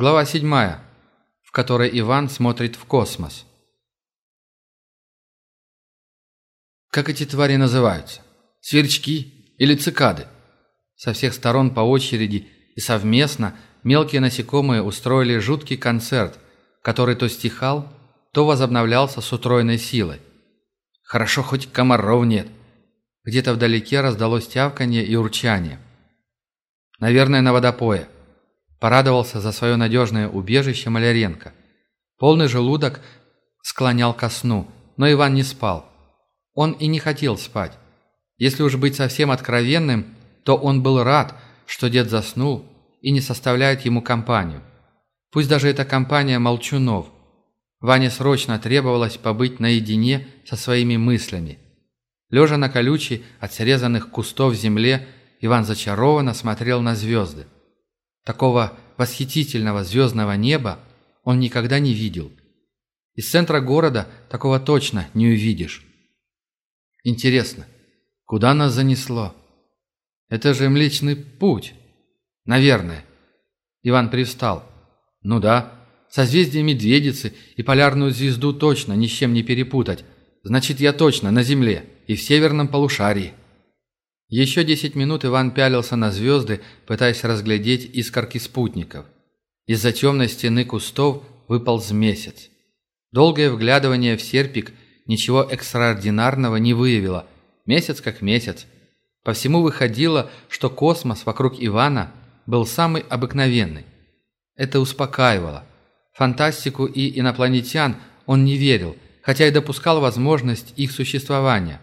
Глава седьмая, в которой Иван смотрит в космос. Как эти твари называются? Сверчки или цикады? Со всех сторон по очереди и совместно мелкие насекомые устроили жуткий концерт, который то стихал, то возобновлялся с утроенной силой. Хорошо, хоть комаров нет. Где-то вдалеке раздалось тявканье и урчание. Наверное, на водопое. Порадовался за свое надежное убежище Маляренко. Полный желудок склонял ко сну, но Иван не спал. Он и не хотел спать. Если уж быть совсем откровенным, то он был рад, что дед заснул и не составляет ему компанию. Пусть даже это компания молчунов. Ване срочно требовалось побыть наедине со своими мыслями. Лежа на колючей от срезанных кустов земле, Иван зачарованно смотрел на звезды. Такого восхитительного звездного неба он никогда не видел. Из центра города такого точно не увидишь. Интересно, куда нас занесло? Это же Млечный Путь. Наверное. Иван привстал. Ну да, созвездие Медведицы и полярную звезду точно ни с чем не перепутать. Значит, я точно на Земле и в северном полушарии. Еще десять минут Иван пялился на звезды, пытаясь разглядеть искорки спутников. Из-за темной стены кустов выполз месяц. Долгое вглядывание в серпик ничего экстраординарного не выявило. Месяц как месяц. По всему выходило, что космос вокруг Ивана был самый обыкновенный. Это успокаивало. Фантастику и инопланетян он не верил, хотя и допускал возможность их существования.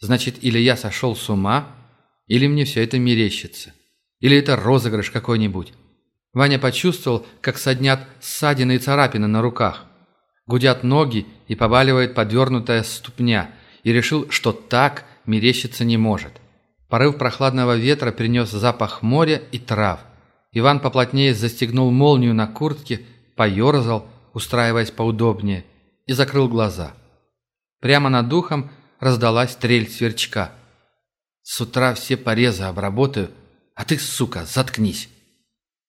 Значит, или я сошел с ума, или мне все это мерещится. Или это розыгрыш какой-нибудь. Ваня почувствовал, как соднят ссадины и царапины на руках. Гудят ноги и побаливает подвернутая ступня, и решил, что так мерещиться не может. Порыв прохладного ветра принес запах моря и трав. Иван поплотнее застегнул молнию на куртке, поерзал, устраиваясь поудобнее, и закрыл глаза. Прямо над духом раздалась трель сверчка. «С утра все порезы обработаю, а ты, сука, заткнись!»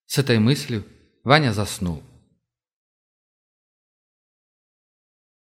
С этой мыслью Ваня заснул.